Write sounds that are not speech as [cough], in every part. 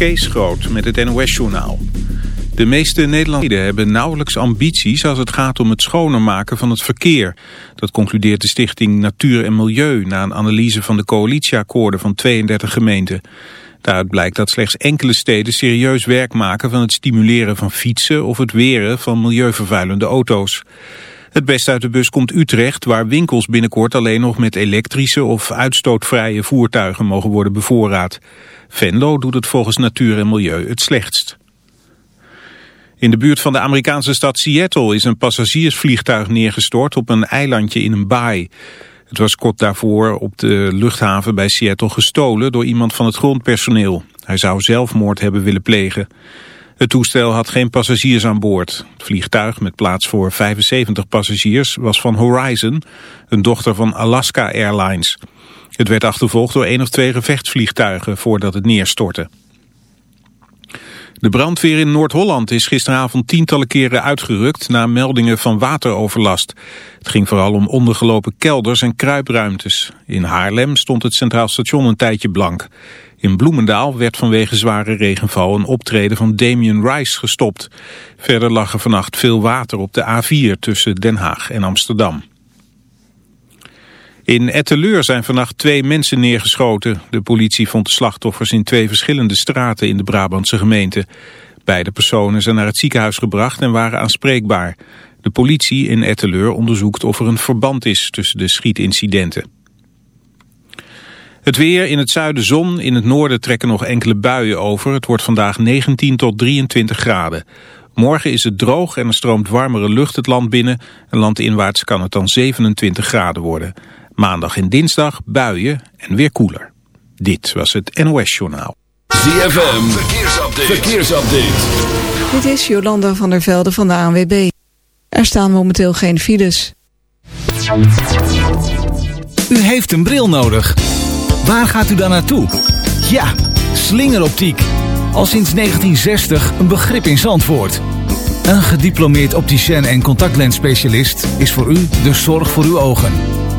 Kees Groot met het NOS-journaal. De meeste Nederlanders hebben nauwelijks ambities als het gaat om het schoner maken van het verkeer. Dat concludeert de stichting Natuur en Milieu na een analyse van de coalitieakkoorden van 32 gemeenten. Daaruit blijkt dat slechts enkele steden serieus werk maken van het stimuleren van fietsen of het weren van milieuvervuilende auto's. Het beste uit de bus komt Utrecht, waar winkels binnenkort alleen nog met elektrische of uitstootvrije voertuigen mogen worden bevoorraad. Venlo doet het volgens Natuur en Milieu het slechtst. In de buurt van de Amerikaanse stad Seattle is een passagiersvliegtuig neergestort op een eilandje in een baai. Het was kort daarvoor op de luchthaven bij Seattle gestolen door iemand van het grondpersoneel. Hij zou zelfmoord hebben willen plegen. Het toestel had geen passagiers aan boord. Het vliegtuig met plaats voor 75 passagiers was van Horizon, een dochter van Alaska Airlines. Het werd achtervolgd door één of twee gevechtsvliegtuigen voordat het neerstortte. De brandweer in Noord-Holland is gisteravond tientallen keren uitgerukt na meldingen van wateroverlast. Het ging vooral om ondergelopen kelders en kruipruimtes. In Haarlem stond het Centraal Station een tijdje blank. In Bloemendaal werd vanwege zware regenval een optreden van Damien Rice gestopt. Verder lag er vannacht veel water op de A4 tussen Den Haag en Amsterdam. In Etteleur zijn vannacht twee mensen neergeschoten. De politie vond de slachtoffers in twee verschillende straten in de Brabantse gemeente. Beide personen zijn naar het ziekenhuis gebracht en waren aanspreekbaar. De politie in Etteleur onderzoekt of er een verband is tussen de schietincidenten. Het weer in het zuiden zon, in het noorden trekken nog enkele buien over. Het wordt vandaag 19 tot 23 graden. Morgen is het droog en er stroomt warmere lucht het land binnen. En landinwaarts kan het dan 27 graden worden. Maandag en dinsdag buien en weer koeler. Dit was het NOS Journaal. ZFM, verkeersupdate. verkeersupdate. Dit is Jolanda van der Velde van de ANWB. Er staan momenteel geen files. U heeft een bril nodig. Waar gaat u dan naartoe? Ja, slingeroptiek. Al sinds 1960 een begrip in Zandvoort. Een gediplomeerd opticien en contactlensspecialist is voor u de zorg voor uw ogen.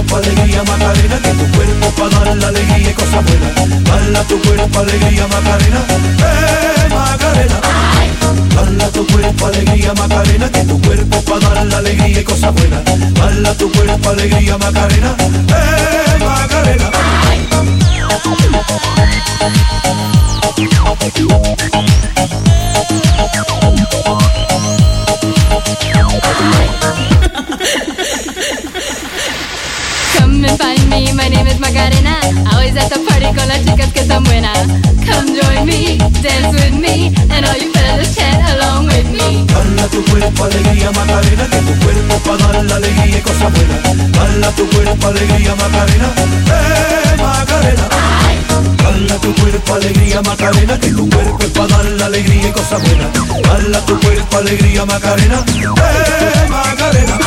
Cuerpo alegría Macarena, que tu cuerpo para dar la alegría y cosas buenas. Bala tu cuerpo alegría Macarena, eh Macarena. Bala tu cuerpo alegría Macarena, que tu cuerpo para dar la alegría y cosas buenas. Bala tu cuerpo alegría Macarena, eh Macarena. Come and find me, my name is Macarena. I always at the party con las chicas que están buenas. Come join me, dance with me, and all you fellas chat along with me. Bala tu cuerpo alegría Macarena, que tu cuerpo para dar la alegría y cosas buenas. Bala tu cuerpo alegría Macarena, eh Macarena. Bala tu cuerpo alegría Macarena, que tu cuerpo es para dar la alegría y cosas buenas. Bala tu cuerpo alegría Macarena, eh Macarena.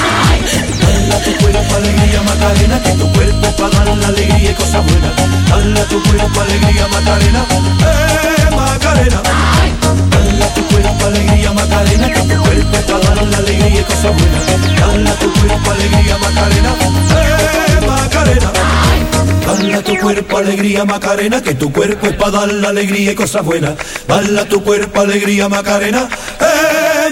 Bala tu cuerpo alegría Macarena, que tu cuerpo para dar la alegría y cosas buenas. Bala tu cuerpo alegría Macarena, eh Macarena. Bala tu cuerpo alegría Macarena, que tu cuerpo para dar la alegría y cosas buenas. Bala tu cuerpo alegría Macarena, eh Macarena. Bala tu cuerpo alegría Macarena, que tu cuerpo es para dar la alegría y cosas buenas. Bala tu cuerpo alegría Macarena, eh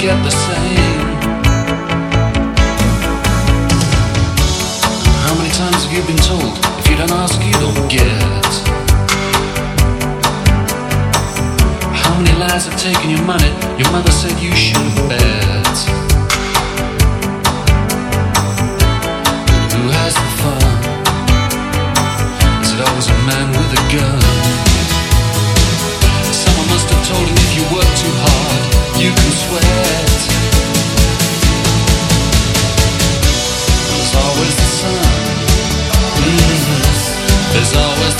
get the same. How many times have you been told if you don't ask, you don't get? How many lies have taken your money? Your mother said you should have bet. Who has the fun? Is it always a man with a gun? Someone must have told him if you work too hard, you can sweat. There's always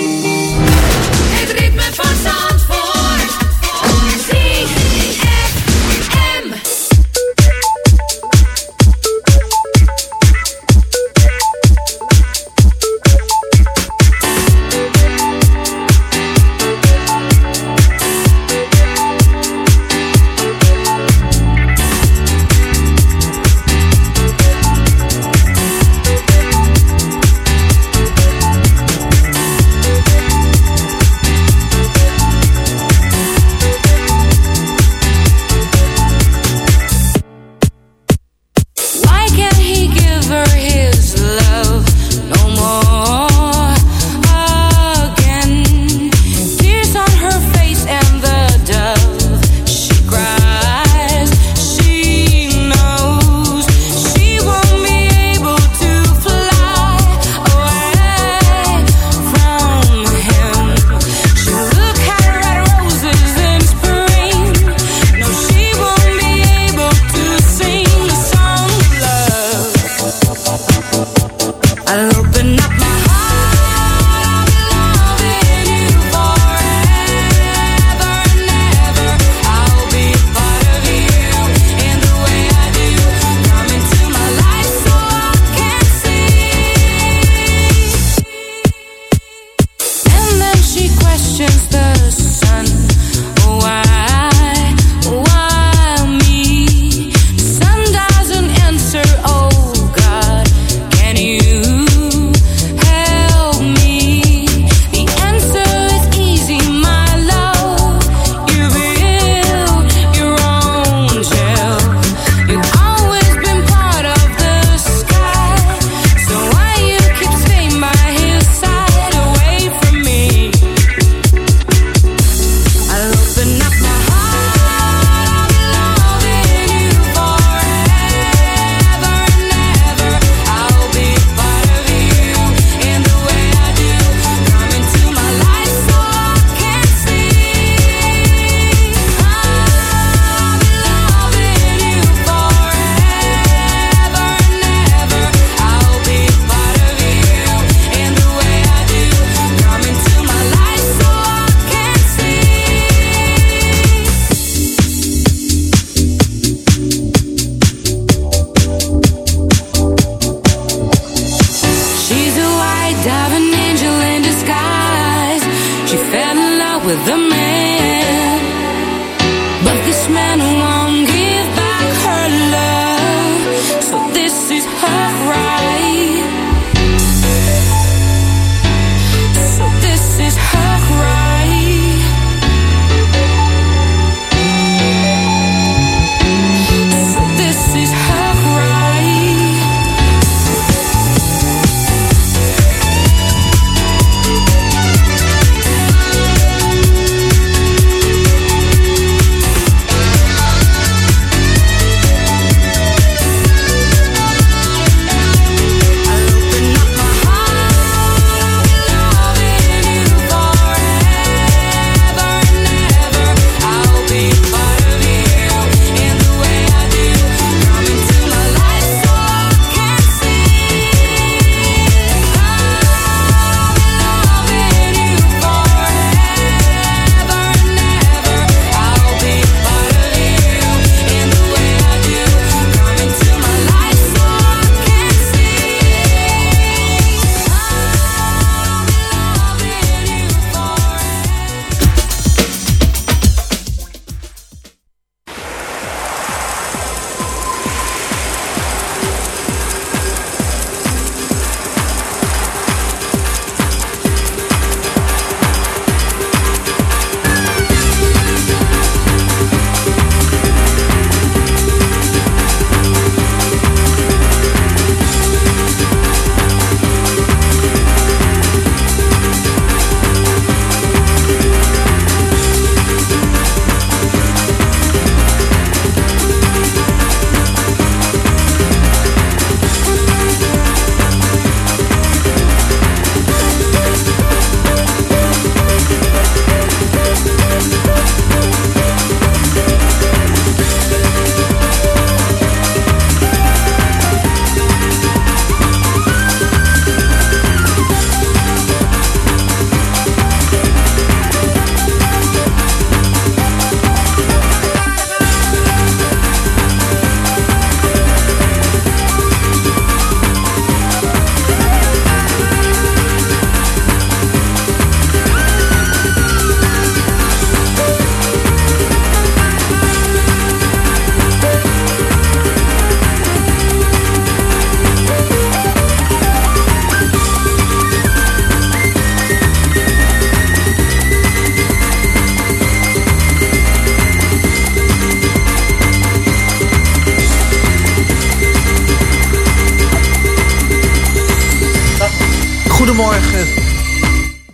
with the man.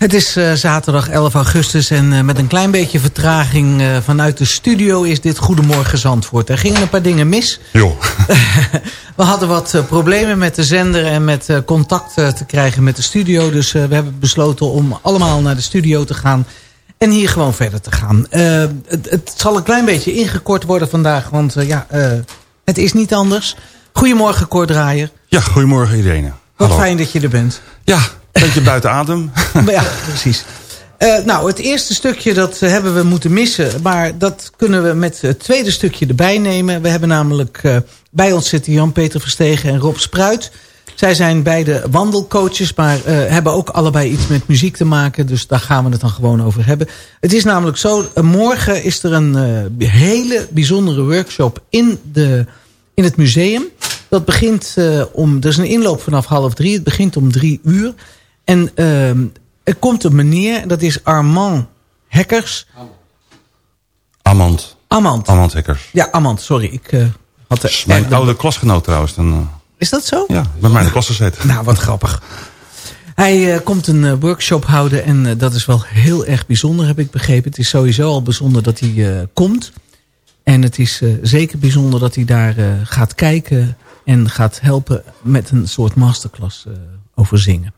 Het is eh, zaterdag 11 augustus en eh, met een klein beetje vertraging eh, vanuit de studio is dit Goedemorgen Zandvoort. Er gingen een paar dingen mis. Jo. [laughs] We hadden wat problemen met de zender en met contact te krijgen met de studio. Dus we hebben besloten om allemaal naar de studio te gaan en hier gewoon verder te gaan. Het, het zal een klein beetje ingekort worden vandaag, want ja, het is niet anders. Goedemorgen Cor Draaier. Ja, goedemorgen Irene. Wat Hallo. fijn dat je er bent. Ja, beetje buiten adem. [laughs] Ja, precies. Eh, nou, het eerste stukje dat hebben we moeten missen. Maar dat kunnen we met het tweede stukje erbij nemen. We hebben namelijk eh, bij ons zitten Jan-Peter Verstegen en Rob Spruit. Zij zijn beide wandelcoaches, maar eh, hebben ook allebei iets met muziek te maken. Dus daar gaan we het dan gewoon over hebben. Het is namelijk zo, morgen is er een hele bijzondere workshop in, de, in het museum. Dat begint om, er is een inloop vanaf half drie. Het begint om drie uur. En ehm, er komt een meneer, dat is Armand Hekkers. Amand. Amand. Amand Hekkers. Ja, Amand, sorry. Ik eh, had de, Mijn de- oude klasgenoot trouwens. Dan, eh, Is dat zo? ja, bij mij in de klas gezeten. [laughs] Nou, wat grappig. Hij eh, komt een workshop houden en dat is wel heel erg bijzonder, heb ik begrepen. Het is sowieso al bijzonder dat hij komt. En het is zeker bijzonder dat hij daar gaat kijken en gaat helpen met een soort masterclass over zingen.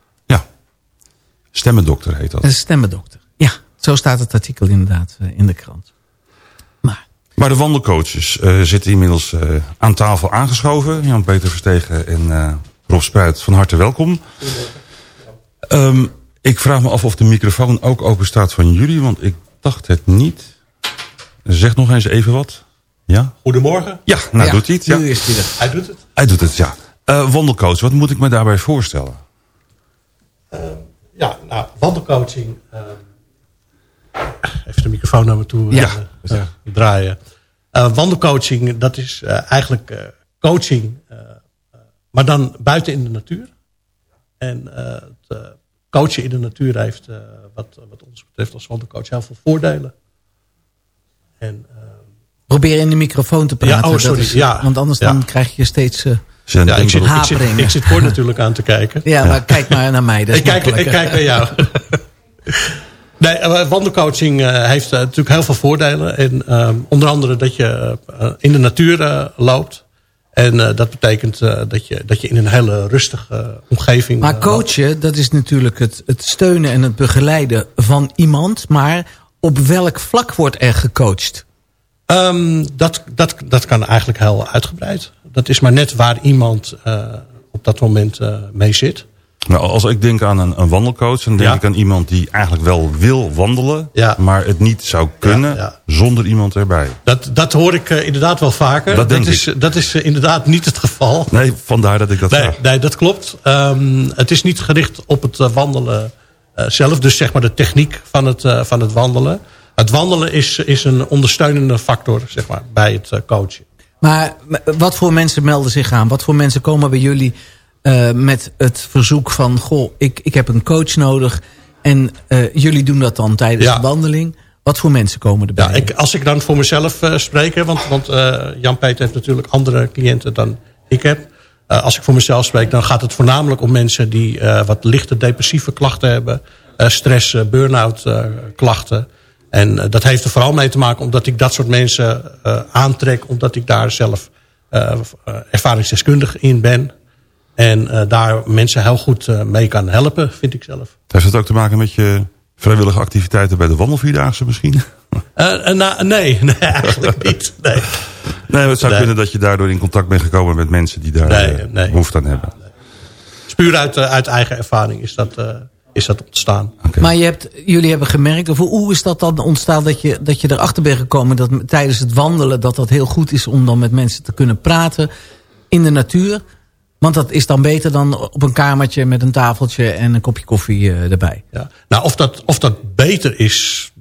Stemmendokter heet dat. Een stemmendokter. Ja, zo staat het artikel inderdaad eh, in de krant. Maar de wandelcoaches eh, zitten inmiddels eh, aan tafel aangeschoven. Jan-Peter Verstegen en eh, Rob Spruit, van harte welkom. Ehm, ik vraag me af of de microfoon ook open staat van jullie, want ik dacht het niet. Zeg nog eens even wat. Ja? Goedemorgen. Ja, nou doet hij het. Ja. Nu is hij er. Hij doet het. Hij doet het, ja. Eh, wandelcoach, wat moet ik me daarbij voorstellen? Ja, nou, wandelcoaching. ehm, even de microfoon naar me toe Ja. eh, draaien. Eh, wandelcoaching, dat is eh, eigenlijk coaching, maar dan buiten in de natuur. En het coachen in de natuur heeft, wat, wat ons betreft als wandelcoach, heel veel voordelen. En, eh, Probeer in de microfoon te praten. Ja, oh, sorry, is- ja. Want anders Ja. dan krijg je steeds Zijn ja, ik, zit, ik, zit, haperingen. ik zit voor natuurlijk aan te kijken. Ja, maar kijk maar naar mij. Dat is ik, kijk, ik kijk naar jou. [laughs] nee, eh, wandelcoaching eh, heeft eh, natuurlijk heel veel voordelen. En, ehm, onder andere dat je eh, in de natuur loopt. En eh, dat betekent eh, dat, je, dat je in een hele rustige omgeving... Maar coachen, dat is natuurlijk het, het steunen en het begeleiden van iemand. Maar op welk vlak wordt er gecoacht? Ehm, dat, dat, dat kan eigenlijk heel uitgebreid. Dat is maar net waar iemand eh, op dat moment eh, mee zit. Nou, als ik denk aan een, een wandelcoach, dan denk Ja. ik aan iemand die eigenlijk wel wil wandelen, maar het niet zou kunnen zonder iemand erbij. Dat, dat hoor ik eh, inderdaad wel vaker. Dat is, dat is inderdaad niet het geval. Nee, vandaar dat ik dat nee, vraag. nee, dat klopt. Ehm, het is niet gericht op het wandelen zelf. Dus zeg maar de techniek van het, van het wandelen. Het wandelen is, is een ondersteunende factor zeg maar, bij het coachen. Maar wat voor mensen melden zich aan? Wat voor mensen komen bij jullie eh, met het verzoek van... goh, ik, ik heb een coach nodig en eh, jullie doen dat dan tijdens Ja. de wandeling. Wat voor mensen komen erbij? Ja, ik, als ik dan voor mezelf eh spreek, hè, want, want Jan-Peter heeft natuurlijk andere cliënten dan ik heb. Als ik voor mezelf spreek, dan gaat het voornamelijk om mensen die wat lichte depressieve klachten hebben. stress, burn-out klachten. En eh, dat heeft er vooral mee te maken omdat ik dat soort mensen eh, aantrek. Omdat ik daar zelf eh, ervaringsdeskundig in ben. En daar mensen heel goed mee kan helpen, vind ik zelf. Heeft het ook te maken met je vrijwillige activiteiten bij de wandelvierdaagse misschien? Eh, nou, nee, [laughs] nee, eigenlijk niet. Nee. Nee, het zou Nee. kunnen dat je daardoor in contact bent gekomen met mensen die daar Nee, eh, behoefte aan hebben. Puur uit, uit eigen ervaring is dat, is dat ontstaan. Maar je hebt, jullie hebben gemerkt, of hoe is dat dan ontstaan dat je, dat je erachter bent gekomen dat tijdens het wandelen dat dat heel goed is om dan met mensen te kunnen praten in de natuur? Want dat is dan beter dan op een kamertje met een tafeltje en een kopje koffie eh, erbij. Ja. Nou, of dat, of dat beter is,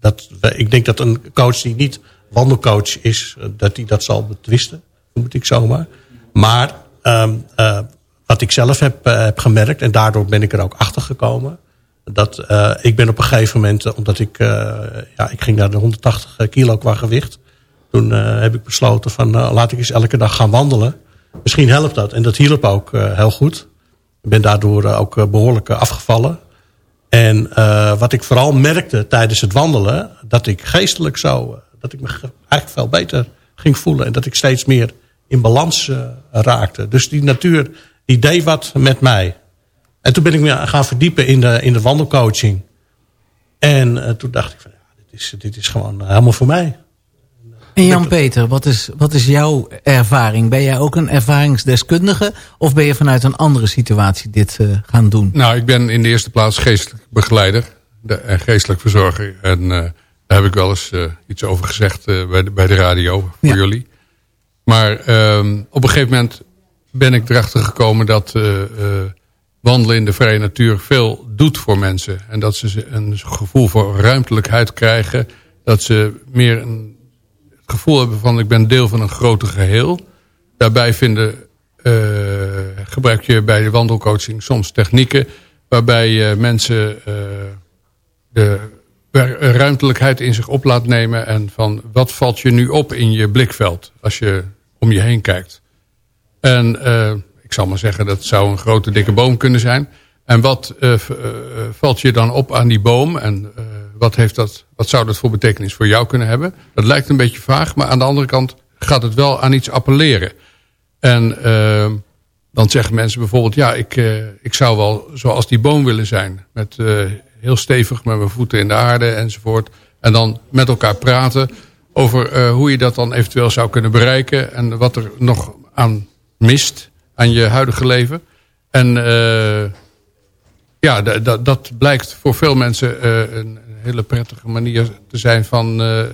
dat, ik denk dat een coach die niet wandelcoach is, eh, dat hij dat zal betwisten, moet ik zomaar. Maar ehm, eh, wat ik zelf heb, eh, heb gemerkt, en daardoor ben ik er ook achter gekomen, dat eh, ik ben op een gegeven moment, eh, omdat ik, ja, ik ging naar de 180 kilo qua gewicht. Toen heb ik besloten van, laat ik eens elke dag gaan wandelen. Misschien helpt dat. En dat hielp ook heel goed. Ik ben daardoor ook eh, behoorlijk eh, afgevallen. En eh, wat ik vooral merkte tijdens het wandelen... dat ik geestelijk zo... dat ik me ge- eigenlijk veel beter ging voelen. En dat ik steeds meer in balans raakte. Dus die natuur, die deed wat met mij. En toen ben ik me gaan verdiepen in de, in de wandelcoaching. En eh, toen dacht ik van... Ja, dit, is, dit is gewoon eh, helemaal voor mij. En Jan-Peter, wat is, wat is jouw ervaring? Ben jij ook een ervaringsdeskundige? Of ben je vanuit een andere situatie dit eh, gaan doen? Nou, ik ben in de eerste plaats geestelijk begeleider de, en geestelijk verzorger. En eh, daar heb ik wel eens eh, iets over gezegd eh, bij, de, bij de radio voor jullie. Maar ehm, op een gegeven moment ben ik erachter gekomen dat eh, eh, wandelen in de vrije natuur veel doet voor mensen. En dat ze een gevoel voor ruimtelijkheid krijgen. Dat ze meer een, het gevoel hebben van ik ben deel van een groter geheel. Daarbij vinden, eh, gebruik je bij de wandelcoaching soms technieken... waarbij je mensen de ruimtelijkheid in zich op laat nemen... en van wat valt je nu op in je blikveld als je om je heen kijkt. En eh, ik zal maar zeggen, dat zou een grote dikke boom kunnen zijn. En wat eh, valt je dan op aan die boom? En wat, heeft dat, wat zou dat voor betekenis voor jou kunnen hebben? Dat lijkt een beetje vaag, maar aan de andere kant gaat het wel aan iets appelleren. En dan zeggen mensen bijvoorbeeld... ja, ik, ik zou wel zoals die boom willen zijn. Met, heel stevig met mijn voeten in de aarde enzovoort. En dan met elkaar praten over eh, hoe je dat dan eventueel zou kunnen bereiken... en wat er nog aan mist aan je huidige leven. En eh, ja, dat blijkt voor veel mensen eh, een, hele prettige manier te zijn van eh,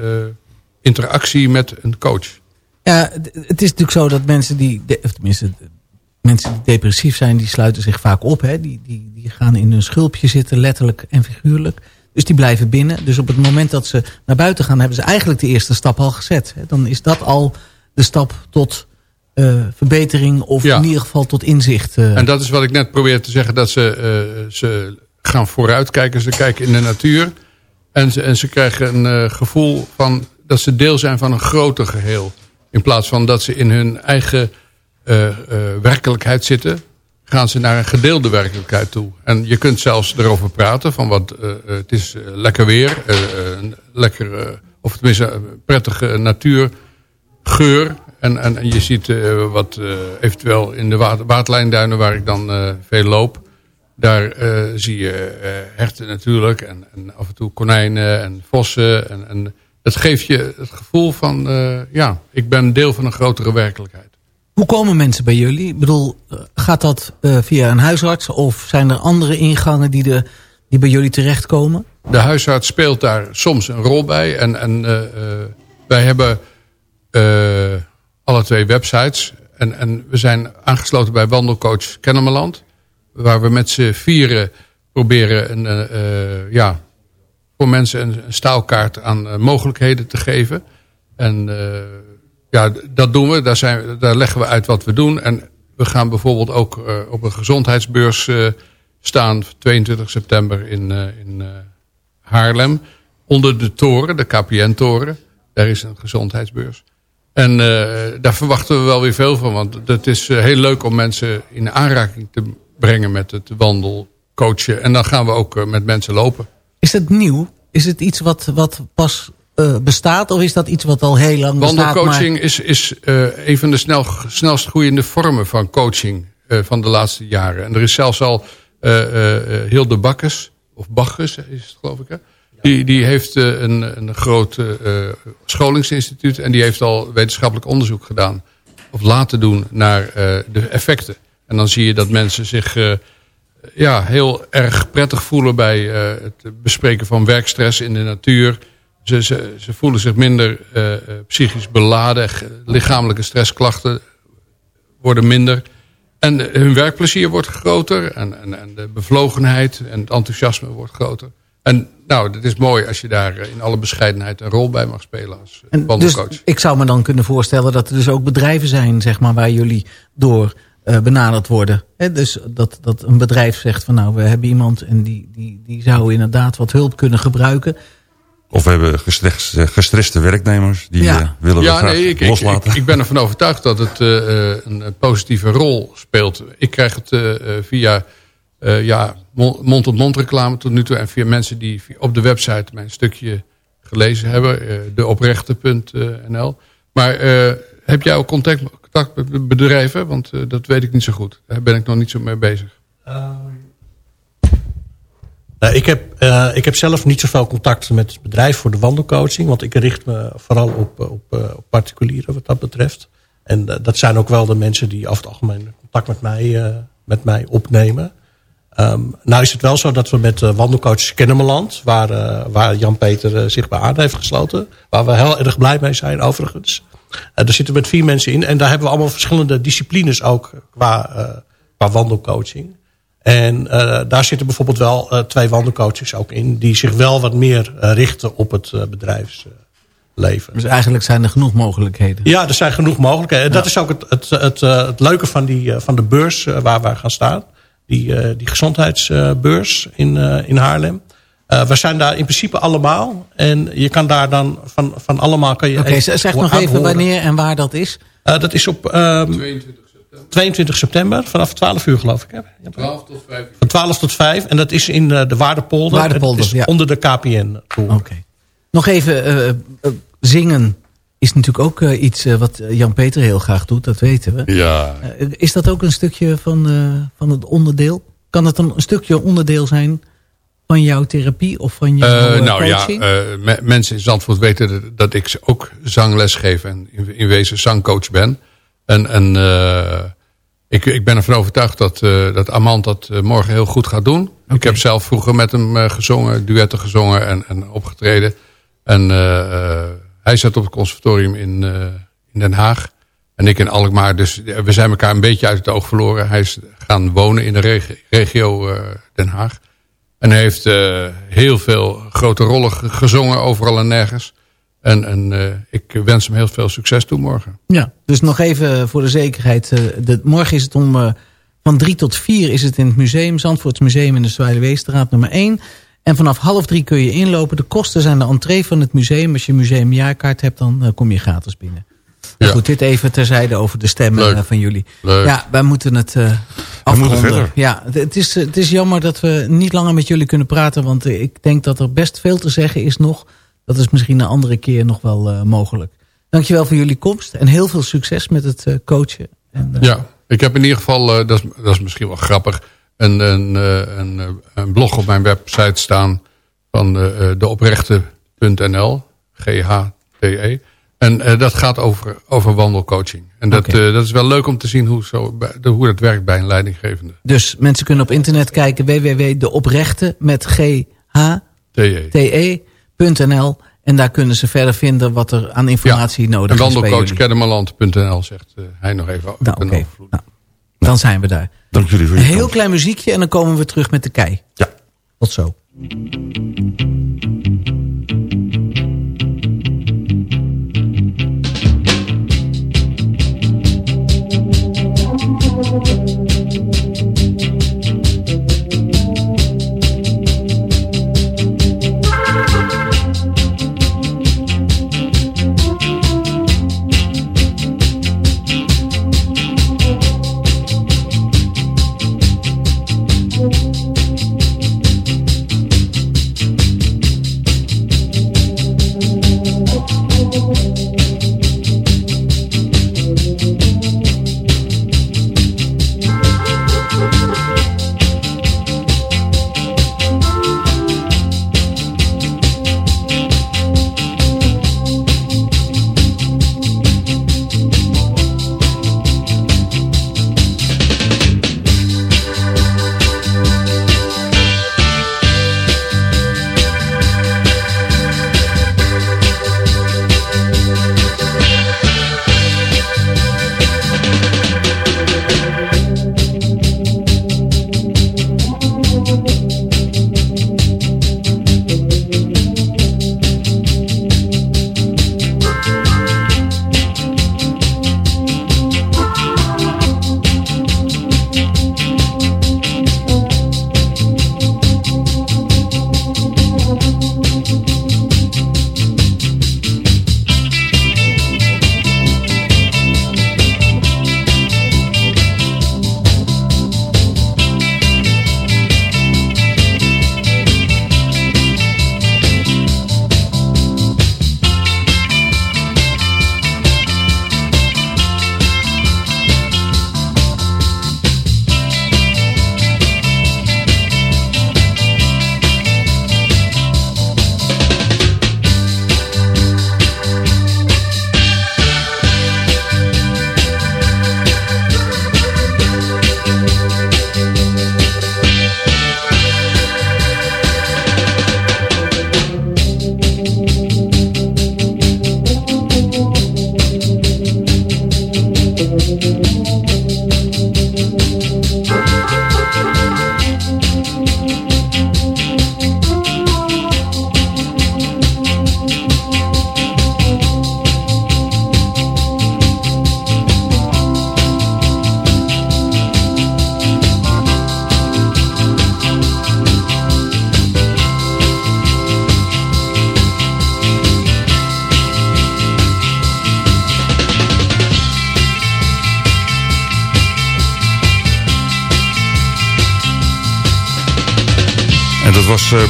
interactie met een coach. Ja, het is natuurlijk zo dat mensen die, of tenminste, mensen die depressief zijn, die sluiten zich vaak op. Hè? Die, die, die gaan in hun schulpje zitten, letterlijk en figuurlijk. Dus die blijven binnen. Dus op het moment dat ze naar buiten gaan, hebben ze eigenlijk de eerste stap al gezet. Dan is dat al de stap tot eh, verbetering of Ja. in ieder geval tot inzicht. eh. En dat is wat ik net probeer te zeggen. Dat ze, eh, ze gaan vooruitkijken. Ze kijken in de natuur. En ze, en ze krijgen een gevoel van dat ze deel zijn van een groter geheel. In plaats van dat ze in hun eigen werkelijkheid zitten. Gaan ze naar een gedeelde werkelijkheid toe. En je kunt zelfs erover praten. Van wat, het is lekker weer. een lekker, of tenminste een prettige natuurgeur. En, en, en je ziet eh, wat eh, eventueel in de water, waterlijnduinen waar ik dan eh, veel loop. Daar zie je herten natuurlijk. En, en af en toe konijnen en vossen. En, en het geeft je het gevoel van, ja, ik ben deel van een grotere werkelijkheid. Hoe komen mensen bij jullie? Ik bedoel, gaat dat via een huisarts of zijn er andere ingangen die, de, die bij jullie terechtkomen? De huisarts speelt daar soms een rol bij. En, en wij hebben alle twee websites. En, en we zijn aangesloten bij Wandelcoach Kennemerland. Waar we met z'n vieren proberen een, eh, eh, ja, voor mensen een, staalkaart aan eh, mogelijkheden te geven. En ja, dat doen we. Daar, zijn, daar leggen we uit wat we doen. En we gaan bijvoorbeeld ook op een gezondheidsbeurs staan. 22 september in, in Haarlem. Onder de toren, de KPN-toren. Daar is een gezondheidsbeurs. En eh, daar verwachten we wel weer veel van. Want het is eh, heel leuk om mensen in aanraking te brengen met het wandelcoachen. En dan gaan we ook eh, met mensen lopen. Is het nieuw? Is het iets wat, wat pas eh, bestaat of is dat iets wat al heel lang bestaat? Wandelcoaching maar- is, is eh, een van de snel, snelst groeiende vormen van coaching eh, van de laatste jaren. En er is zelfs al eh, Hilde Bakkes, of Bakkes is het geloof ik hè? Die, die heeft eh, een, een groot eh, scholingsinstituut en die heeft al wetenschappelijk onderzoek gedaan. Of laten doen naar eh, de effecten. En dan zie je dat mensen zich ja, heel erg prettig voelen bij het bespreken van werkstress in de natuur. Ze, ze, voelen zich minder psychisch beladen. Lichamelijke stressklachten worden minder. En hun werkplezier wordt groter. En, en, en de bevlogenheid en het enthousiasme wordt groter. En nou, het is mooi als je daar in alle bescheidenheid een rol bij mag spelen als eh, En dus ik zou me dan kunnen voorstellen dat er dus ook bedrijven zijn zeg maar, waar jullie door eh, benaderd worden. Hè, dus dat, dat een bedrijf zegt van nou we hebben iemand en die, die, die zou inderdaad wat hulp kunnen gebruiken. Of we hebben gestrest, eh, gestreste werknemers. Die Ja. willen we ja, graag nee, ik, ik, loslaten. ik, ik ben ervan overtuigd dat het eh, eh, een, positieve rol speelt. Ik krijg het via eh, ja, mon- mond-tot-mond reclame tot nu toe. En via mensen die op de website mijn stukje gelezen hebben. eh, deoprechte.nl. Maar eh, heb jij ook contact, contact met bedrijven? Want dat weet ik niet zo goed. Daar ben ik nog niet zo mee bezig. Nou, ik, heb, ik heb zelf niet zoveel contact met het bedrijf voor de wandelcoaching. Want ik richt me vooral op, op, op particulieren wat dat betreft. En dat zijn ook wel de mensen die over het algemeen contact met mij, met mij opnemen. Ehm, nou is het wel zo dat we met uh, wandelcoach Kennemerland... waar, eh, waar Jan-Peter eh, zich bij aan heeft gesloten... waar we heel erg blij mee zijn overigens. Daar zitten we met vier mensen in. En daar hebben we allemaal verschillende disciplines ook qua, qua wandelcoaching. En daar zitten bijvoorbeeld wel twee wandelcoaches ook in... die zich wel wat meer richten op het bedrijfsleven. Dus eigenlijk zijn er genoeg mogelijkheden. Ja, er zijn genoeg mogelijkheden. En dat is ook het, het, het, het leuke van, die, van de beurs waar we gaan staan. Die, eh, die gezondheidsbeurs in, eh, in Haarlem. Eh, we zijn daar in principe allemaal. En je kan daar dan van, van allemaal... kan je Oké, even zeg nog even wanneer en waar dat is. Eh, dat is op ehm, 22 september, vanaf 12 uur geloof ik. Hè? 12 tot 5 Van 12 tot 5. En dat is in eh, de Waardepolder. Waardepolder, is ja. onder de KPN. Oké. Nog even, zingen is natuurlijk ook eh, iets eh, wat Jan-Peter heel graag doet, dat weten we. Ja. Eh, is dat ook een stukje van, eh, van het onderdeel? Kan het een, een stukje onderdeel zijn van jouw therapie of van jouw Eh, eh, nou coaching? ja, eh, me- mensen in Zandvoort weten dat- dat ik ook zangles geef en in, in wezen zangcoach ben. En, en eh, ik, ik ben ervan overtuigd dat, eh, dat Amand dat eh, morgen heel goed gaat doen. Ik heb zelf vroeger met hem eh, gezongen, duetten gezongen en, en opgetreden. En eh, eh, hij zat op het conservatorium in, eh, in Den Haag. En ik in Alkmaar. Dus we zijn elkaar een beetje uit het oog verloren. Hij is gaan wonen in de regi- regio eh, Den Haag. En hij heeft eh, heel veel grote rollen ge- gezongen, overal en nergens. En, en eh, ik wens hem heel veel succes toe morgen. Ja, dus nog even voor de zekerheid. eh, morgen is het om eh, van drie tot vier is het in het museum. Zandvoorts Museum in de Zwijleweestraat nummer 1. En vanaf half drie kun je inlopen. De kosten zijn de entree van het museum. Als je een museumjaarkaart hebt, dan eh, kom je gratis binnen. Maar Goed, dit even terzijde over de stemmen Leuk. eh, van jullie. Leuk. Ja, wij moeten het eh afronden. moeten verder. Ja, het- is, het is jammer dat we niet langer met jullie kunnen praten. Want ik denk dat er best veel te zeggen is nog. Dat is misschien een andere keer nog wel eh, mogelijk. Dankjewel voor jullie komst. En heel veel succes met het coachen. En, Ja, ik heb in ieder geval, dat, is, dat is misschien wel grappig, een, een, eh, een, eh, een blog op mijn website staan van eh, eh, deoprechte.nl, G-H-T-E. En dat gaat over, over wandelcoaching. En dat, dat is wel leuk om te zien hoe, zo, de- hoe dat werkt bij een leidinggevende. Dus mensen kunnen op internet kijken. www.deoprechte met G-H-T-E.nl. En daar kunnen ze verder vinden wat er aan informatie En nodig is jullie. wandelcoachkennemerland.nl zegt hij nog even. Nou, oké. overvloed. Nou, dan zijn we daar. Dank jullie voor Een je heel komst. klein muziekje en dan komen we terug met de kei. Ja. Tot zo.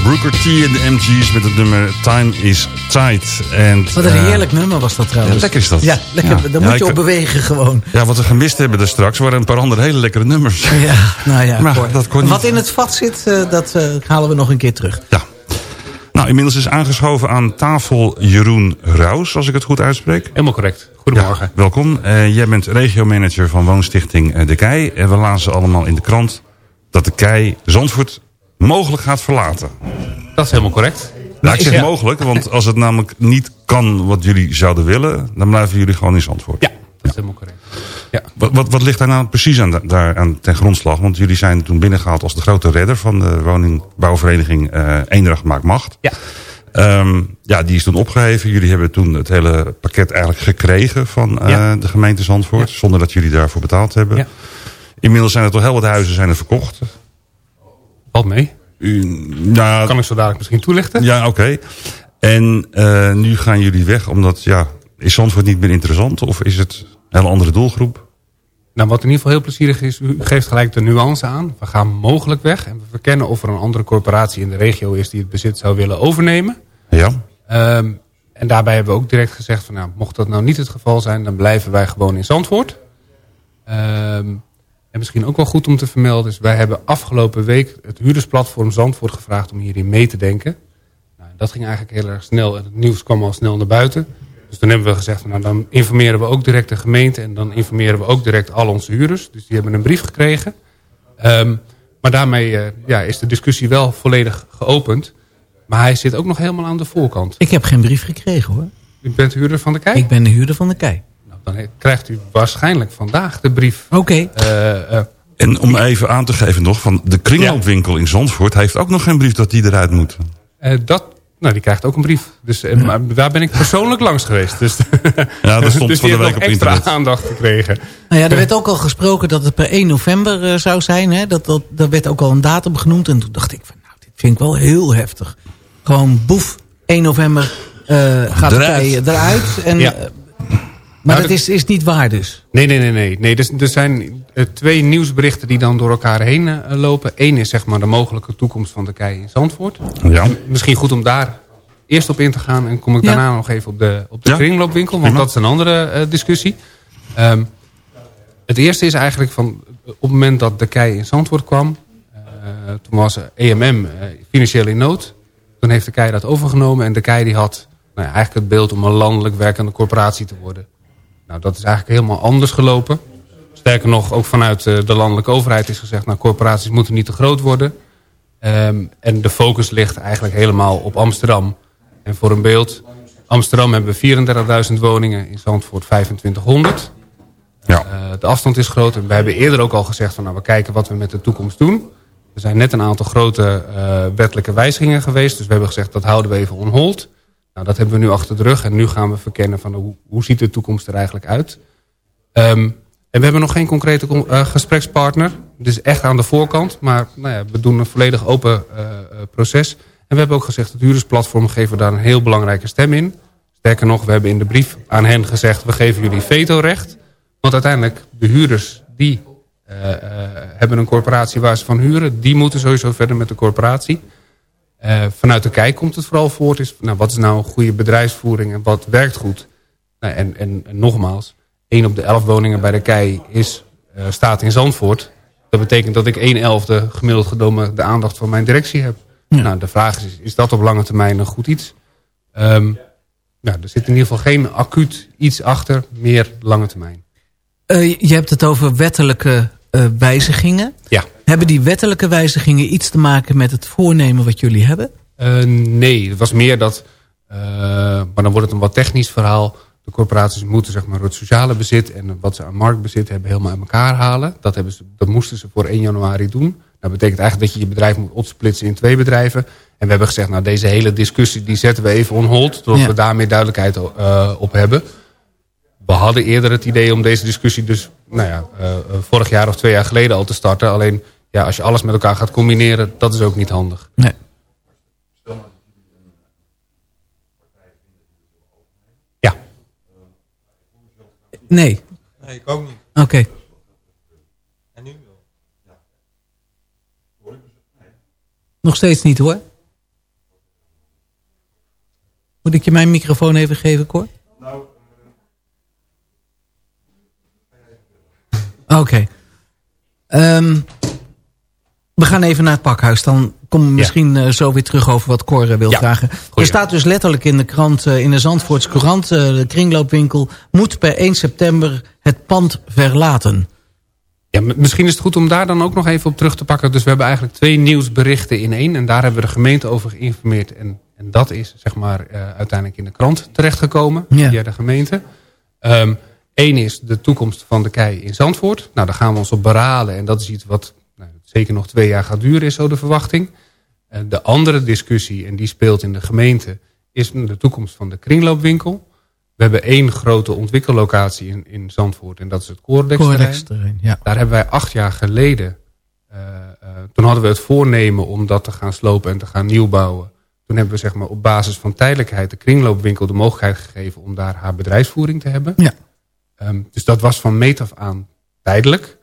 Brooker T en de MG's met het nummer Time is Tight. En, Wat een eh, heerlijk nummer was dat trouwens. Ja, lekker is dat. Ja, lekker. Daar Ja, moet je op bewegen gewoon. Ja, wat we gemist hebben er straks waren een paar andere hele lekkere nummers. [laughs] Ja, nou ja. Maar dat kon niet. Wat in het vat zit, eh, dat eh, halen we nog een keer terug. Nou, inmiddels is aangeschoven aan tafel Jeroen Raus, als ik het goed uitspreek. Helemaal correct. Goedemorgen. Ja, welkom. Eh, jij bent regiomanager van Woonstichting De Kei. En we lazen allemaal in de krant dat De Kei Zandvoort mogelijk gaat verlaten. Dat is helemaal correct. Nou, ik zeg Ja. mogelijk, want als het namelijk niet kan wat jullie zouden willen... dan blijven jullie gewoon in Zandvoort. Ja, dat is helemaal correct. Wat, wat, wat ligt daar nou precies aan, daar aan ten grondslag? Want jullie zijn toen binnengehaald als de grote redder... van de woningbouwvereniging eh Eendracht Maakt Macht. Ja. Ehm, ja, die is toen opgeheven. Jullie hebben toen het hele pakket eigenlijk gekregen van eh, Ja. de gemeente Zandvoort. Zonder dat jullie daarvoor betaald hebben. Ja. Inmiddels zijn er toch heel wat huizen zijn er verkocht. Valt mee. nou, Kan ik zo dadelijk misschien toelichten? Ja, oké. En eh, nu gaan jullie weg omdat, ja, is Zandvoort niet meer interessant? Of is het een hele andere doelgroep? Nou, wat in ieder geval heel plezierig is, u geeft gelijk de nuance aan. We gaan mogelijk weg en we verkennen of er een andere corporatie in de regio is die het bezit zou willen overnemen. Ja. Ehm, en daarbij hebben we ook direct gezegd van nou, mocht dat nou niet het geval zijn, dan blijven wij gewoon in Zandvoort. Ehm, en misschien ook wel goed om te vermelden is, wij hebben afgelopen week het huurdersplatform Zandvoort gevraagd om hierin mee te denken. Nou, dat ging eigenlijk heel erg snel en het nieuws kwam al snel naar buiten. Dus toen hebben we gezegd, nou, dan informeren we ook direct de gemeente en dan informeren we ook direct al onze huurders. Dus die hebben een brief gekregen. Ehm, maar daarmee eh, ja, is de discussie wel volledig geopend. Maar hij zit ook nog helemaal aan de voorkant. Ik heb geen brief gekregen hoor. U bent huurder van de Kei? Ik ben de huurder van de Kei. Dan krijgt u waarschijnlijk vandaag de brief. Oké. Eh, eh, En om even aan te geven nog, van de kringloopwinkel in Zandvoort... heeft ook nog geen brief dat die eruit moet. eh, dat, nou, die krijgt ook een brief. Dus maar daar ben ik persoonlijk [laughs] langs geweest. Dus, Ja, dat [laughs] stond dus van de week op extra internet. aandacht gekregen. Nou ja, er werd ook al gesproken dat het per 1 november zou zijn. Hè? Dat, dat, daar werd ook al een datum genoemd. En toen dacht ik van, nou, dit vind ik wel heel heftig. Gewoon boef, 1 november eh, gaat Eruit. Eruit. En, Ja. Maar dat is, is niet waar dus. Nee, nee, nee. nee. nee dus, er zijn eh, twee nieuwsberichten die dan door elkaar heen eh, lopen. Eén is zeg maar de mogelijke toekomst van de kei in Zandvoort. Ja. En Misschien goed om daar eerst op in te gaan. En kom ik Ja. daarna nog even op de, op de Ja. kringloopwinkel. Want dat is een andere eh, discussie. Ehm, het eerste is eigenlijk van op het moment dat de kei in Zandvoort kwam. eh, toen was EMM eh, financieel in nood. Toen heeft de kei dat overgenomen. En de kei die had nou ja, eigenlijk het beeld om een landelijk werkende corporatie te worden. Nou, dat is eigenlijk helemaal anders gelopen. Sterker nog, ook vanuit eh, de landelijke overheid is gezegd... nou, corporaties moeten niet te groot worden. Ehm, en de focus ligt eigenlijk helemaal op Amsterdam. En voor een beeld, Amsterdam hebben we 34.000 woningen, in Zandvoort 2500. Ja. Eh, de afstand is groot en we hebben eerder ook al gezegd... van nou, we kijken wat we met de toekomst doen. Er zijn net een aantal grote eh, wettelijke wijzigingen geweest. Dus we hebben gezegd, dat houden we even on hold. Nou, dat hebben we nu achter de rug. En nu gaan we verkennen van hoe, hoe ziet de toekomst er eigenlijk uit. Ehm, en we hebben nog geen concrete con- eh, gesprekspartner. Dus echt aan de voorkant. Maar nou ja, we doen een volledig open eh, eh, proces. En we hebben ook gezegd, het huurdersplatform geven daar een heel belangrijke stem in. Sterker nog, we hebben in de brief aan hen gezegd... we geven jullie vetorecht. Want uiteindelijk, de huurders die hebben een corporatie waar ze van huren... die moeten sowieso verder met de corporatie. Eh, vanuit de kijk komt het vooral voort. Is, nou, wat is nou een goede bedrijfsvoering en wat werkt goed? Nou, en, en, en nogmaals, 1 op de 11 woningen bij de kei is, eh, staat in Zandvoort. Dat betekent dat ik 1 elfde gemiddeld genomen de aandacht van mijn directie heb. Nou, de vraag is, is dat op lange termijn een goed iets? Ehm, nou, er zit in ieder geval geen acuut iets achter, meer lange termijn. Eh, je hebt het over wettelijke wijzigingen. Ja. Hebben die wettelijke wijzigingen iets te maken met het voornemen wat jullie hebben? Eh, nee, het was meer dat... eh, maar dan wordt het een wat technisch verhaal. De corporaties moeten zeg maar, het sociale bezit... en wat ze aan marktbezit hebben helemaal uit elkaar halen. Dat, hebben ze, dat moesten ze voor 1 januari doen. Dat betekent eigenlijk dat je je bedrijf moet opsplitsen in twee bedrijven. En we hebben gezegd, nou deze hele discussie die zetten we even on hold... zodat Ja. we daar meer duidelijkheid eh, op hebben. We hadden eerder het idee om deze discussie dus nou ja, eh, eh, vorig jaar of twee jaar geleden al te starten. Alleen ja, als je alles met elkaar gaat combineren, dat is ook niet handig. Nee. Ja. Nee. Nee, ik ook niet. Oké. En nu wel? Nog steeds niet hoor. Moet ik je mijn microfoon even geven, Cor? Oké. Ehm, we gaan even naar het pakhuis. Dan kom ik misschien eh, zo weer terug over wat Cor eh, wil Ja, vragen. Er staat dus letterlijk in de krant, eh, in de Zandvoortse Courant... eh, de kringloopwinkel moet per 1 september het pand verlaten. Ja, misschien is het goed om daar dan ook nog even op terug te pakken. Dus we hebben eigenlijk twee nieuwsberichten in één. En daar hebben we de gemeente over geïnformeerd. En, en dat is zeg maar uiteindelijk in de krant terechtgekomen. Ja. Via de gemeente. Eén is de toekomst van de kei in Zandvoort. Nou, daar gaan we ons op beralen. En dat is iets wat nou, zeker nog twee jaar gaat duren, is zo de verwachting. Eh, de andere discussie, en die speelt in de gemeente... is de toekomst van de kringloopwinkel. We hebben één grote ontwikkellocatie in, in Zandvoort. En dat is het. Coordex-terrein, ja. Daar hebben wij acht jaar geleden... eh, eh, toen hadden we het voornemen om dat te gaan slopen en te gaan nieuwbouwen. Toen hebben we zeg maar, op basis van tijdelijkheid de kringloopwinkel de mogelijkheid gegeven... om daar haar bedrijfsvoering te hebben. Ja. Ehm, dus dat was van meet af aan tijdelijk.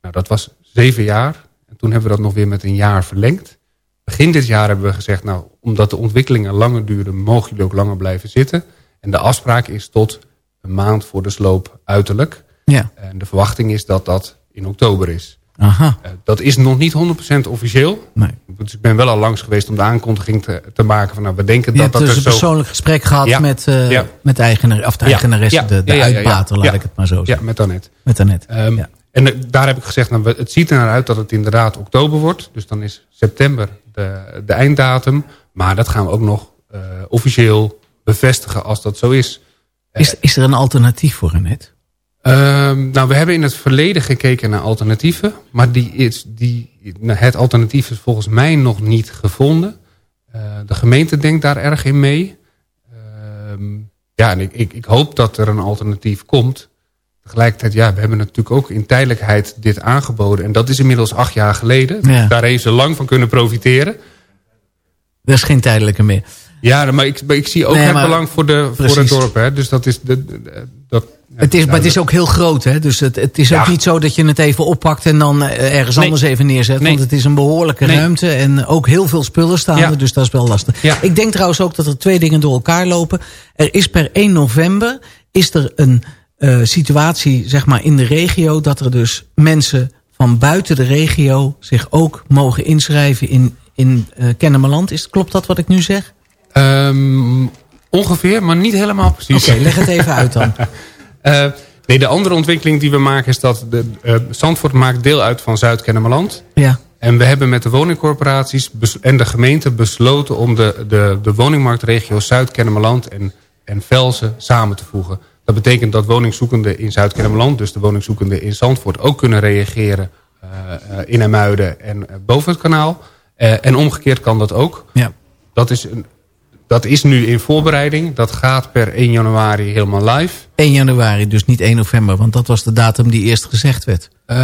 Nou, dat was zeven jaar. En toen hebben we dat nog weer met een jaar verlengd. Begin dit jaar hebben we gezegd... nou, omdat de ontwikkelingen langer duren... mogen jullie ook langer blijven zitten. En de afspraak is tot een maand voor de sloop uiterlijk. Ja. En de verwachting is dat dat in oktober is. Aha. Eh, dat is nog niet 100% officieel. Nee. Dus ik ben wel al langs geweest om de aankondiging te, te maken. Van, nou, we denken dat dat dus er een zo... persoonlijk gesprek gehad Ja. met, Ja. met de eigenaar, of de Ja. eigenaresse, Ja. de, de Ja, ja, ja, ja. uitbater, laat Ja. ik het maar zo Ja, zeggen. met Annette. Met Annette. Ehm, ja. En eh, daar heb ik gezegd, nou, het ziet er naar uit dat het inderdaad oktober wordt. Dus dan is september de, de einddatum. Maar dat gaan we ook nog officieel bevestigen als dat zo is. Is, is er een alternatief voor Annette? Ehm, nou, we hebben in het verleden gekeken naar alternatieven. Maar die is, die, nou, het alternatief is volgens mij nog niet gevonden. Eh, de gemeente denkt daar erg in mee. Ehm, ja, en ik, ik, ik hoop dat er een alternatief komt. Tegelijkertijd, ja, we hebben natuurlijk ook in tijdelijkheid dit aangeboden. En dat is inmiddels acht jaar geleden. Ja. Daar heeft ze lang van kunnen profiteren. Er is geen tijdelijke meer. Ja, maar ik, maar ik zie ook Nee, het belang voor, de, voor het dorp. Hè. Dus dat is... De- dat, Het is, maar het is ook heel groot, hè? Dus het, het is Ja. ook niet zo dat je het even oppakt en dan eh, ergens Nee. anders even neerzet. Nee. Want het is een behoorlijke Nee. ruimte en ook heel veel spullen staan Ja. er, dus dat is wel lastig. Ja. Ik denk trouwens ook dat er twee dingen door elkaar lopen. Er is per 1 november is er een eh, situatie zeg maar, in de regio dat er dus mensen van buiten de regio zich ook mogen inschrijven in, in eh Kennemerland. Is, klopt dat wat ik nu zeg? Ehm, ongeveer, maar niet helemaal precies. Oké, leg het even uit dan. [laughs] Eh, nee, de andere ontwikkeling die we maken is dat de, eh, Zandvoort maakt deel uit van Zuid-Kennemerland. Ja. En we hebben met de woningcorporaties en de gemeente besloten om de, de, de woningmarktregio's Zuid-Kennemerland en, en Velzen samen te voegen. Dat betekent dat woningzoekenden in Zuid-Kennemerland, dus de woningzoekenden in Zandvoort, ook kunnen reageren eh, in Emuiden en boven het kanaal. En omgekeerd kan dat ook. Ja. Dat is, een, dat is nu in voorbereiding. Dat gaat per 1 januari helemaal live. 1 januari, dus niet 1 november, want dat was de datum die eerst gezegd werd. Eh,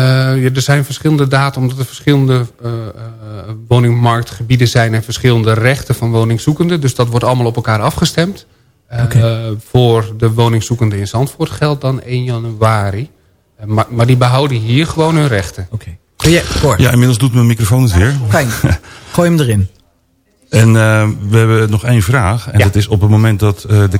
ja, er zijn verschillende data, omdat er verschillende eh, eh, woningmarktgebieden zijn... en verschillende rechten van woningzoekenden. Dus dat wordt allemaal op elkaar afgestemd. Eh, voor de woningzoekenden in Zandvoort geldt dan 1 januari. Maar, maar die behouden hier gewoon hun rechten. Oké. Ja, Ja, inmiddels doet mijn microfoon het weer. Fijn. Gooi hem erin. En eh, we hebben nog één vraag. En dat is op het moment dat eh, de